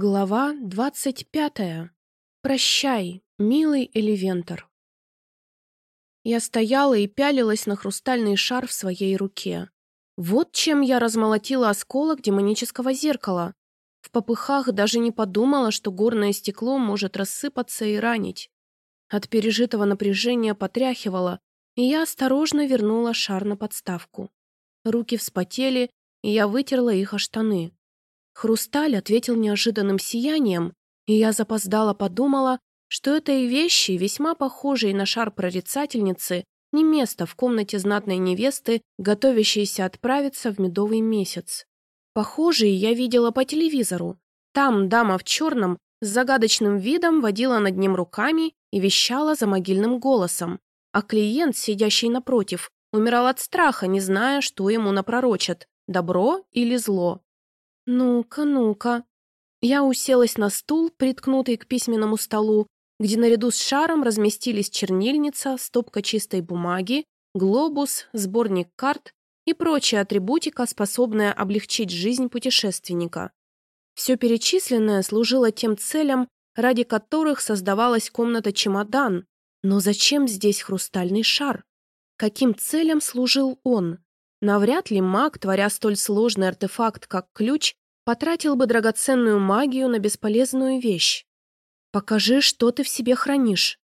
Глава двадцать пятая. Прощай, милый Эливентор. Я стояла и пялилась на хрустальный шар в своей руке. Вот чем я размолотила осколок демонического зеркала. В попыхах даже не подумала, что горное стекло может рассыпаться и ранить. От пережитого напряжения потряхивала, и я осторожно вернула шар на подставку. Руки вспотели, и я вытерла их о штаны. Хрусталь ответил неожиданным сиянием, и я запоздала подумала, что этой вещи, весьма похожей на шар прорицательницы, не место в комнате знатной невесты, готовящейся отправиться в медовый месяц. Похожие я видела по телевизору. Там дама в черном с загадочным видом водила над ним руками и вещала за могильным голосом, а клиент, сидящий напротив, умирал от страха, не зная, что ему напророчат – добро или зло. «Ну-ка, ну-ка». Я уселась на стул, приткнутый к письменному столу, где наряду с шаром разместились чернильница, стопка чистой бумаги, глобус, сборник карт и прочая атрибутика, способная облегчить жизнь путешественника. Все перечисленное служило тем целям, ради которых создавалась комната-чемодан. Но зачем здесь хрустальный шар? Каким целям служил он? Навряд ли маг, творя столь сложный артефакт, как ключ, потратил бы драгоценную магию на бесполезную вещь. «Покажи, что ты в себе хранишь».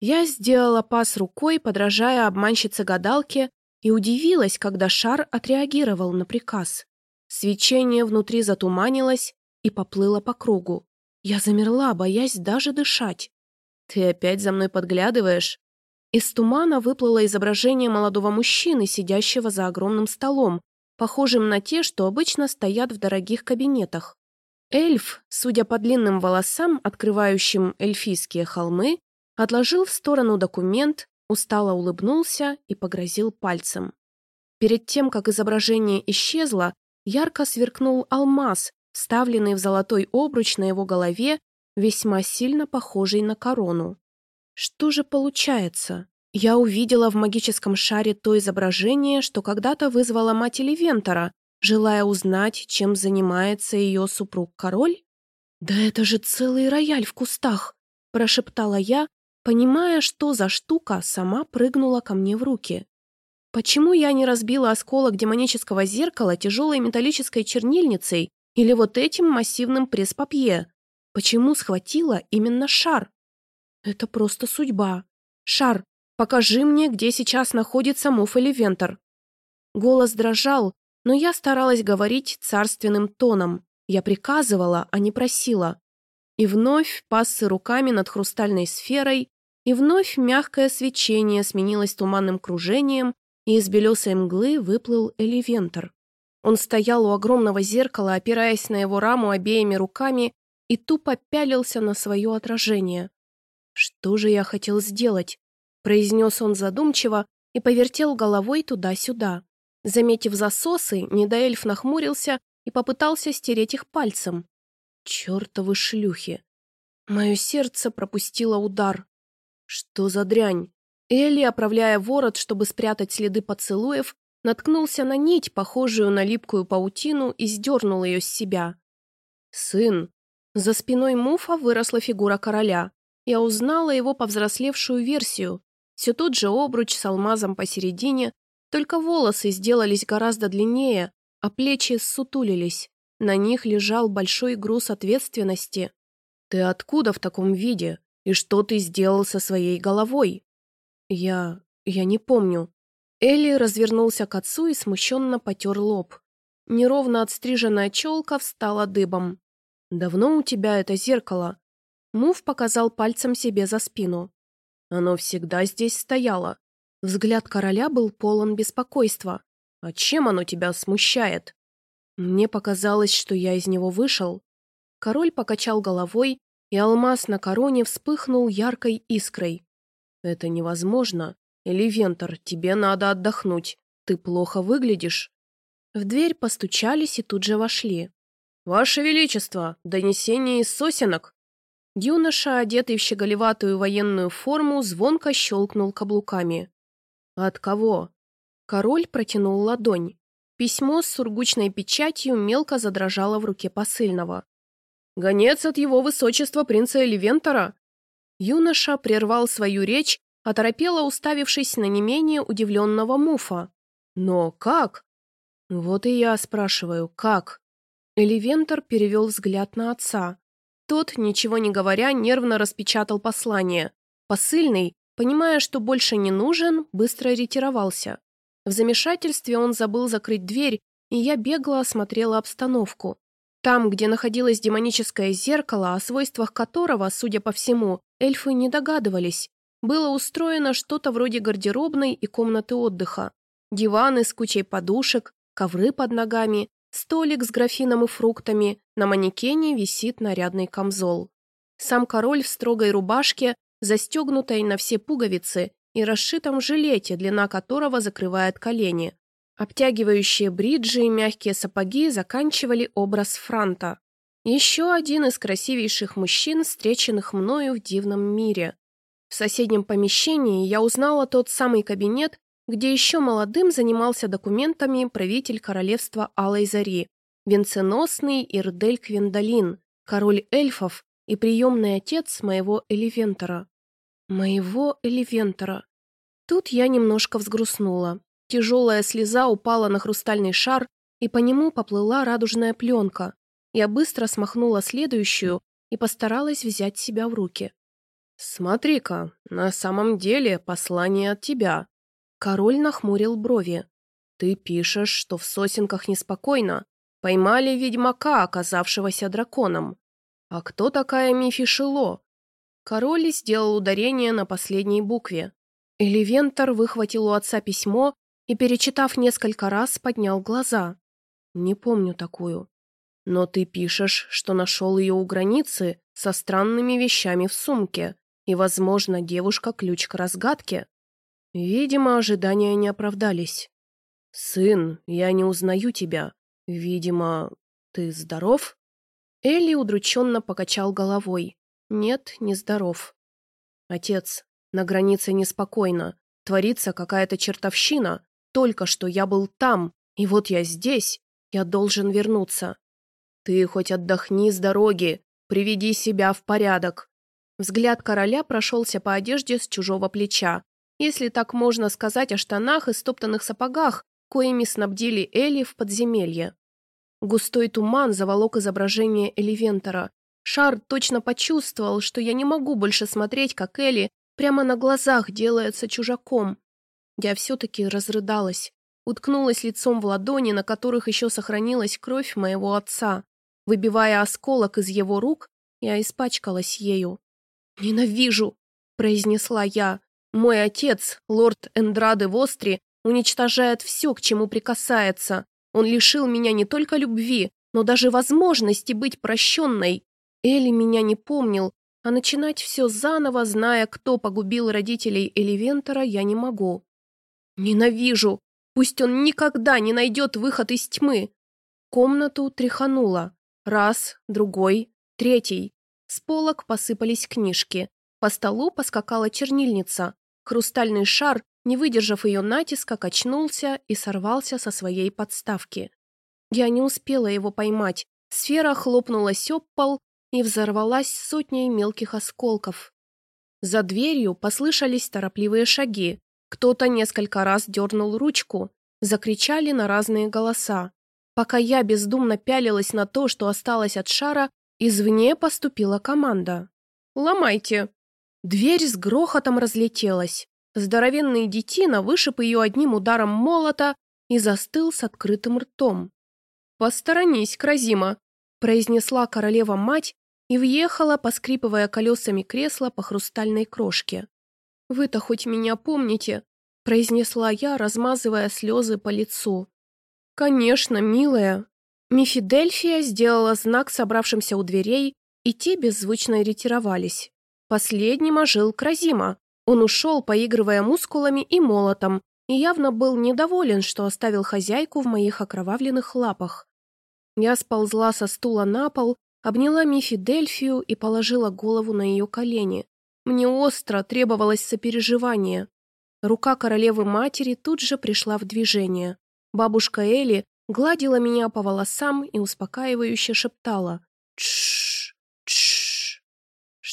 Я сделала пас рукой, подражая обманщице-гадалке, и удивилась, когда шар отреагировал на приказ. Свечение внутри затуманилось и поплыло по кругу. Я замерла, боясь даже дышать. «Ты опять за мной подглядываешь?» Из тумана выплыло изображение молодого мужчины, сидящего за огромным столом, похожим на те, что обычно стоят в дорогих кабинетах. Эльф, судя по длинным волосам, открывающим эльфийские холмы, отложил в сторону документ, устало улыбнулся и погрозил пальцем. Перед тем, как изображение исчезло, ярко сверкнул алмаз, вставленный в золотой обруч на его голове, весьма сильно похожий на корону. Что же получается? Я увидела в магическом шаре то изображение, что когда-то вызвала мать Эливентора, желая узнать, чем занимается ее супруг-король? «Да это же целый рояль в кустах!» – прошептала я, понимая, что за штука сама прыгнула ко мне в руки. Почему я не разбила осколок демонического зеркала тяжелой металлической чернильницей или вот этим массивным пресс-папье? Почему схватила именно шар? Это просто судьба. Шар, покажи мне, где сейчас находится Муф или Вентер. Голос дрожал, но я старалась говорить царственным тоном. Я приказывала, а не просила. И вновь пассы руками над хрустальной сферой, и вновь мягкое свечение сменилось туманным кружением, и из белесой мглы выплыл Эливентор. Он стоял у огромного зеркала, опираясь на его раму обеими руками, и тупо пялился на свое отражение. «Что же я хотел сделать?» – произнес он задумчиво и повертел головой туда-сюда. Заметив засосы, недоэльф нахмурился и попытался стереть их пальцем. «Чертовы шлюхи!» Мое сердце пропустило удар. «Что за дрянь?» Элли, оправляя ворот, чтобы спрятать следы поцелуев, наткнулся на нить, похожую на липкую паутину, и сдернул ее с себя. «Сын!» За спиной Муфа выросла фигура короля. Я узнала его повзрослевшую версию. Все тот же обруч с алмазом посередине, только волосы сделались гораздо длиннее, а плечи сутулились. На них лежал большой груз ответственности. «Ты откуда в таком виде? И что ты сделал со своей головой?» «Я... я не помню». Элли развернулся к отцу и смущенно потер лоб. Неровно отстриженная челка встала дыбом. «Давно у тебя это зеркало?» Мув показал пальцем себе за спину. Оно всегда здесь стояло. Взгляд короля был полон беспокойства. «А чем оно тебя смущает?» Мне показалось, что я из него вышел. Король покачал головой, и алмаз на короне вспыхнул яркой искрой. «Это невозможно. Эливентор, тебе надо отдохнуть. Ты плохо выглядишь». В дверь постучались и тут же вошли. «Ваше Величество, донесение из сосенок!» Юноша, одетый в щеголеватую военную форму, звонко щелкнул каблуками. «От кого?» Король протянул ладонь. Письмо с сургучной печатью мелко задрожало в руке посыльного. Гонец от его высочества принца Эливентора?» Юноша прервал свою речь, оторопело уставившись на не менее удивленного Муфа. «Но как?» «Вот и я спрашиваю, как?» Эливентор перевел взгляд на отца. Тот, ничего не говоря, нервно распечатал послание. Посыльный, понимая, что больше не нужен, быстро ретировался. В замешательстве он забыл закрыть дверь, и я бегло осмотрела обстановку. Там, где находилось демоническое зеркало, о свойствах которого, судя по всему, эльфы не догадывались, было устроено что-то вроде гардеробной и комнаты отдыха. Диваны с кучей подушек, ковры под ногами, столик с графином и фруктами, на манекене висит нарядный камзол. Сам король в строгой рубашке, застегнутой на все пуговицы, и расшитом жилете, длина которого закрывает колени. Обтягивающие бриджи и мягкие сапоги заканчивали образ Франта. Еще один из красивейших мужчин, встреченных мною в дивном мире. В соседнем помещении я узнала тот самый кабинет, где еще молодым занимался документами правитель королевства Алой Зари, венценосный Ирдель Квиндалин, король эльфов и приемный отец моего Эливентора. Моего Эливентора. Тут я немножко взгрустнула. Тяжелая слеза упала на хрустальный шар, и по нему поплыла радужная пленка. Я быстро смахнула следующую и постаралась взять себя в руки. «Смотри-ка, на самом деле послание от тебя». Король нахмурил брови. «Ты пишешь, что в сосенках неспокойно. Поймали ведьмака, оказавшегося драконом. А кто такая Мифи Шило?» Король сделал ударение на последней букве. Эливентор выхватил у отца письмо и, перечитав несколько раз, поднял глаза. «Не помню такую. Но ты пишешь, что нашел ее у границы со странными вещами в сумке, и, возможно, девушка ключ к разгадке. Видимо, ожидания не оправдались. Сын, я не узнаю тебя. Видимо, ты здоров?» Элли удрученно покачал головой. Нет, не здоров. Отец, на границе неспокойно. Творится какая-то чертовщина. Только что я был там, и вот я здесь. Я должен вернуться. Ты хоть отдохни с дороги, приведи себя в порядок. Взгляд короля прошелся по одежде с чужого плеча. Если так можно сказать о штанах и стоптанных сапогах, коими снабдили Элли в подземелье. Густой туман заволок изображение Эливентора, Шар точно почувствовал, что я не могу больше смотреть, как Элли прямо на глазах делается чужаком. Я все-таки разрыдалась, уткнулась лицом в ладони, на которых еще сохранилась кровь моего отца. Выбивая осколок из его рук, я испачкалась ею. «Ненавижу!» – произнесла я. «Мой отец, лорд Эндраде Востри, уничтожает все, к чему прикасается. Он лишил меня не только любви, но даже возможности быть прощенной. Элли меня не помнил, а начинать все заново, зная, кто погубил родителей Эливентора, я не могу. Ненавижу! Пусть он никогда не найдет выход из тьмы! Комнату тряхануло. Раз, другой, третий. С полок посыпались книжки. По столу поскакала чернильница. Хрустальный шар, не выдержав ее натиска, качнулся и сорвался со своей подставки. Я не успела его поймать. Сфера хлопнулась об пол, и взорвалась сотней мелких осколков. За дверью послышались торопливые шаги. Кто-то несколько раз дернул ручку. Закричали на разные голоса. Пока я бездумно пялилась на то, что осталось от шара, извне поступила команда. «Ломайте!» Дверь с грохотом разлетелась. Здоровенный детина вышиб ее одним ударом молота и застыл с открытым ртом. «Посторонись, Кразима!» произнесла королева-мать и въехала, поскрипывая колесами кресла по хрустальной крошке. «Вы-то хоть меня помните?» произнесла я, размазывая слезы по лицу. «Конечно, милая». Мифидельфия сделала знак собравшимся у дверей, и те беззвучно ретировались. Последним ожил Кразима. Он ушел, поигрывая мускулами и молотом, и явно был недоволен, что оставил хозяйку в моих окровавленных лапах. Я сползла со стула на пол, обняла Мифи Дельфию и положила голову на ее колени. Мне остро требовалось сопереживание. Рука королевы-матери тут же пришла в движение. Бабушка Элли гладила меня по волосам и успокаивающе шептала «Тш,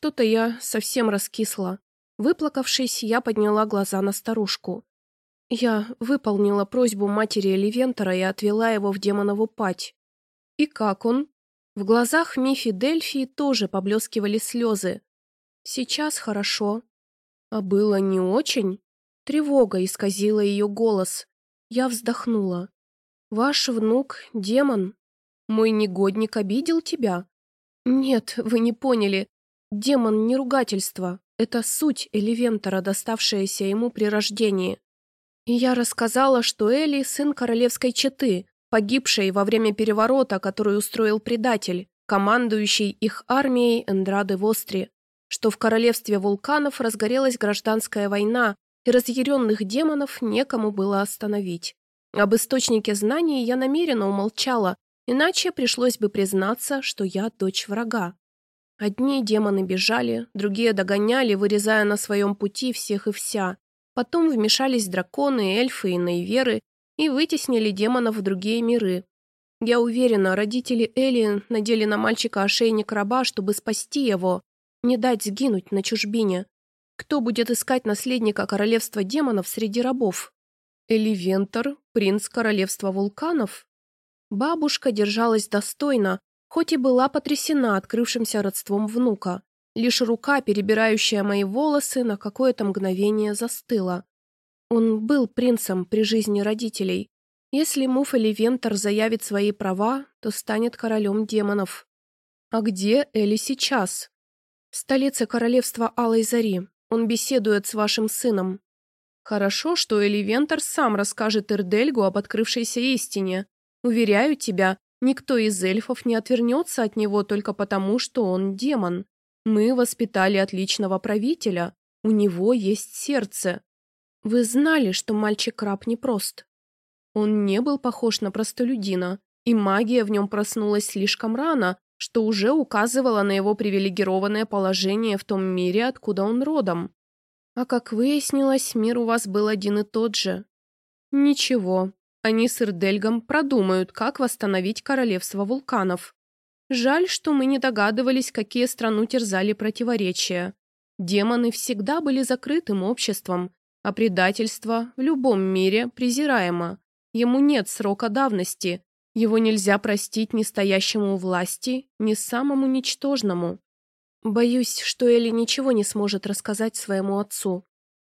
Что-то я совсем раскисла. Выплакавшись, я подняла глаза на старушку. Я выполнила просьбу матери Эливентора и отвела его в демонову пать. И как он? В глазах Мифи Дельфии тоже поблескивали слезы. Сейчас хорошо. А было не очень? Тревога исказила ее голос. Я вздохнула. Ваш внук — демон. Мой негодник обидел тебя? Нет, вы не поняли. Демон не ругательство. Это суть Эливентора, доставшаяся ему при рождении. И я рассказала, что Эли – сын королевской четы, погибшей во время переворота, который устроил предатель, командующий их армией Эндрады Востри, что в королевстве вулканов разгорелась гражданская война, и разъяренных демонов некому было остановить. Об источнике знаний я намеренно умолчала, иначе пришлось бы признаться, что я дочь врага. Одни демоны бежали, другие догоняли, вырезая на своем пути всех и вся, Потом вмешались драконы, эльфы и наиверы и вытеснили демонов в другие миры. Я уверена, родители Элли надели на мальчика ошейник раба, чтобы спасти его, не дать сгинуть на чужбине. Кто будет искать наследника королевства демонов среди рабов? Эливентор, принц королевства вулканов? Бабушка держалась достойно, хоть и была потрясена открывшимся родством внука. Лишь рука, перебирающая мои волосы, на какое-то мгновение застыла. Он был принцем при жизни родителей. Если Муф или Вентор заявит свои права, то станет королем демонов. А где Эли сейчас? В столице королевства Алой Зари. Он беседует с вашим сыном. Хорошо, что Эли Вентор сам расскажет Ирдельгу об открывшейся истине. Уверяю тебя, никто из эльфов не отвернется от него только потому, что он демон. Мы воспитали отличного правителя. У него есть сердце. Вы знали, что мальчик-краб непрост. Он не был похож на простолюдина, и магия в нем проснулась слишком рано, что уже указывало на его привилегированное положение в том мире, откуда он родом. А как выяснилось, мир у вас был один и тот же. Ничего, они с Ирдельгом продумают, как восстановить королевство вулканов. Жаль, что мы не догадывались, какие страну терзали противоречия. Демоны всегда были закрытым обществом, а предательство в любом мире презираемо. Ему нет срока давности, его нельзя простить ни стоящему у власти, ни самому ничтожному. Боюсь, что Элли ничего не сможет рассказать своему отцу.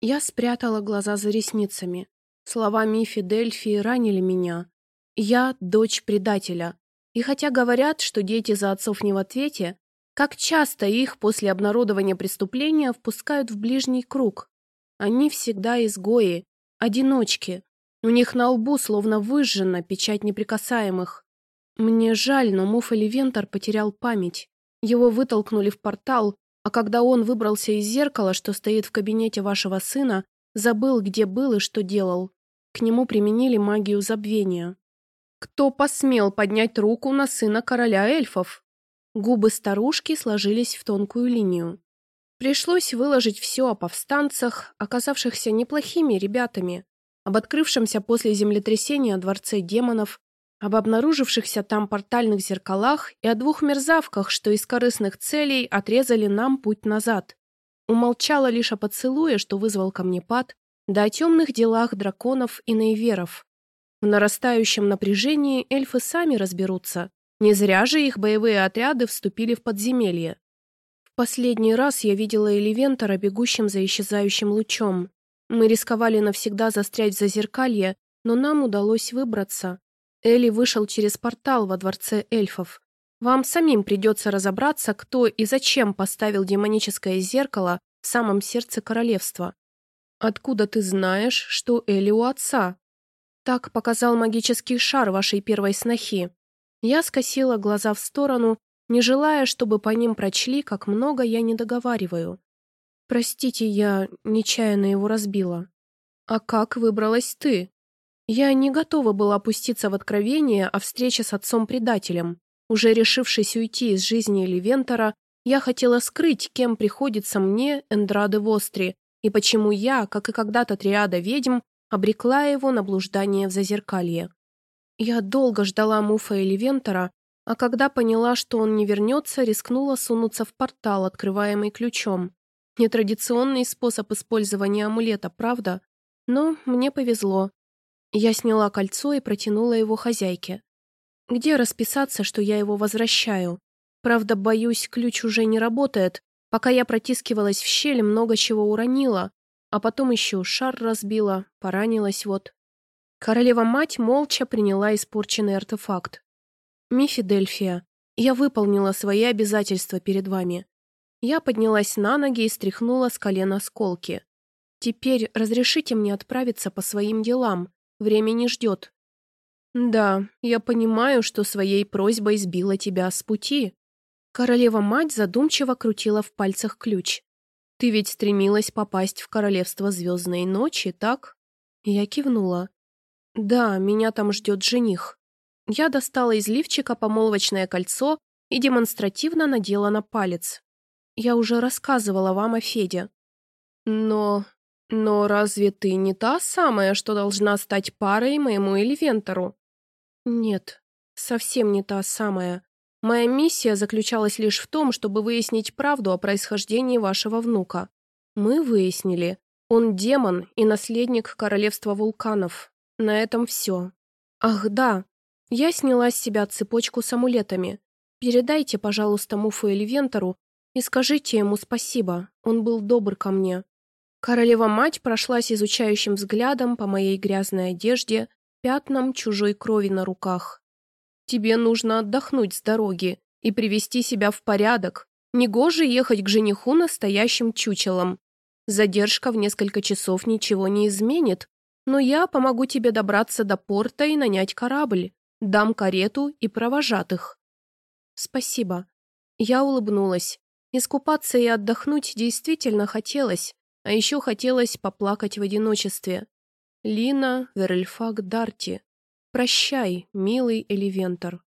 Я спрятала глаза за ресницами. Слова Мифи Дельфи ранили меня. Я дочь предателя. И хотя говорят, что дети за отцов не в ответе, как часто их после обнародования преступления впускают в ближний круг. Они всегда изгои, одиночки. У них на лбу словно выжжена печать неприкасаемых. Мне жаль, но Муф Вентор потерял память. Его вытолкнули в портал, а когда он выбрался из зеркала, что стоит в кабинете вашего сына, забыл, где был и что делал. К нему применили магию забвения. Кто посмел поднять руку на сына короля эльфов? Губы старушки сложились в тонкую линию. Пришлось выложить все о повстанцах, оказавшихся неплохими ребятами, об открывшемся после землетрясения дворце демонов, об обнаружившихся там портальных зеркалах и о двух мерзавках, что из корыстных целей отрезали нам путь назад. Умолчала лишь о поцелуе, что вызвал камнепад, да о темных делах драконов и наиверов, в нарастающем напряжении эльфы сами разберутся. Не зря же их боевые отряды вступили в подземелье. В последний раз я видела Эливентора бегущим за исчезающим лучом. Мы рисковали навсегда застрять в зазеркалье, но нам удалось выбраться. Эли вышел через портал во дворце эльфов. Вам самим придется разобраться, кто и зачем поставил демоническое зеркало в самом сердце королевства. Откуда ты знаешь, что Эли у отца? Так показал магический шар вашей первой снохи. Я скосила глаза в сторону, не желая, чтобы по ним прочли, как много я не договариваю. Простите, я нечаянно его разбила. А как выбралась ты? Я не готова была опуститься в откровение о встрече с отцом-предателем. Уже решившись уйти из жизни Левентора, я хотела скрыть, кем приходится мне Эндрады Востри, и почему я, как и когда-то триада ведьм, обрекла его на блуждание в зазеркалье. Я долго ждала Муфа или Вентора, А когда поняла, что он не вернется, рискнула сунуться в портал, открываемый ключом. Нетрадиционный способ использования амулета, правда? Но мне повезло. Я сняла кольцо и протянула его хозяйке. Где расписаться, что я его возвращаю? Правда, боюсь, ключ уже не работает. Пока я протискивалась в щель, много чего уронила. А потом еще шар разбила, поранилась вот. Королева-мать молча приняла испорченный артефакт. «Мифи Дельфия, я выполнила свои обязательства перед вами. Я поднялась на ноги и стряхнула с колен осколки. Теперь разрешите мне отправиться по своим делам. Время не ждет. Да, я понимаю, что своей просьбой сбила тебя с пути. Королева-мать задумчиво крутила в пальцах ключ. Ты ведь стремилась попасть в королевство звездной ночи, так? Я кивнула. Да, меня там ждет жених. Я достала из лифчика помолвочное кольцо и демонстративно надела на палец. Я уже рассказывала вам о Феде. Но... но разве ты не та самая, что должна стать парой моему Эльвентору? Нет, совсем не та самая. Моя миссия заключалась лишь в том, чтобы выяснить правду о происхождении вашего внука. Мы выяснили. Он демон и наследник королевства вулканов. На этом все. Ах, да. Я сняла с себя цепочку с амулетами. Передайте, пожалуйста, Муфу Эльвентору, и скажите ему спасибо, он был добр ко мне. Королева-мать прошлась изучающим взглядом по моей грязной одежде, пятнам чужой крови на руках. Тебе нужно отдохнуть с дороги и привести себя в порядок. Негоже ехать к жениху настоящим чучелом. Задержка в несколько часов ничего не изменит, но я помогу тебе добраться до порта и нанять корабль. Дам карету и провожатых. Спасибо. Я улыбнулась. Искупаться и отдохнуть действительно хотелось, а еще хотелось поплакать в одиночестве. Лина Верельфак Дарти. Прощай, милый Эливентор.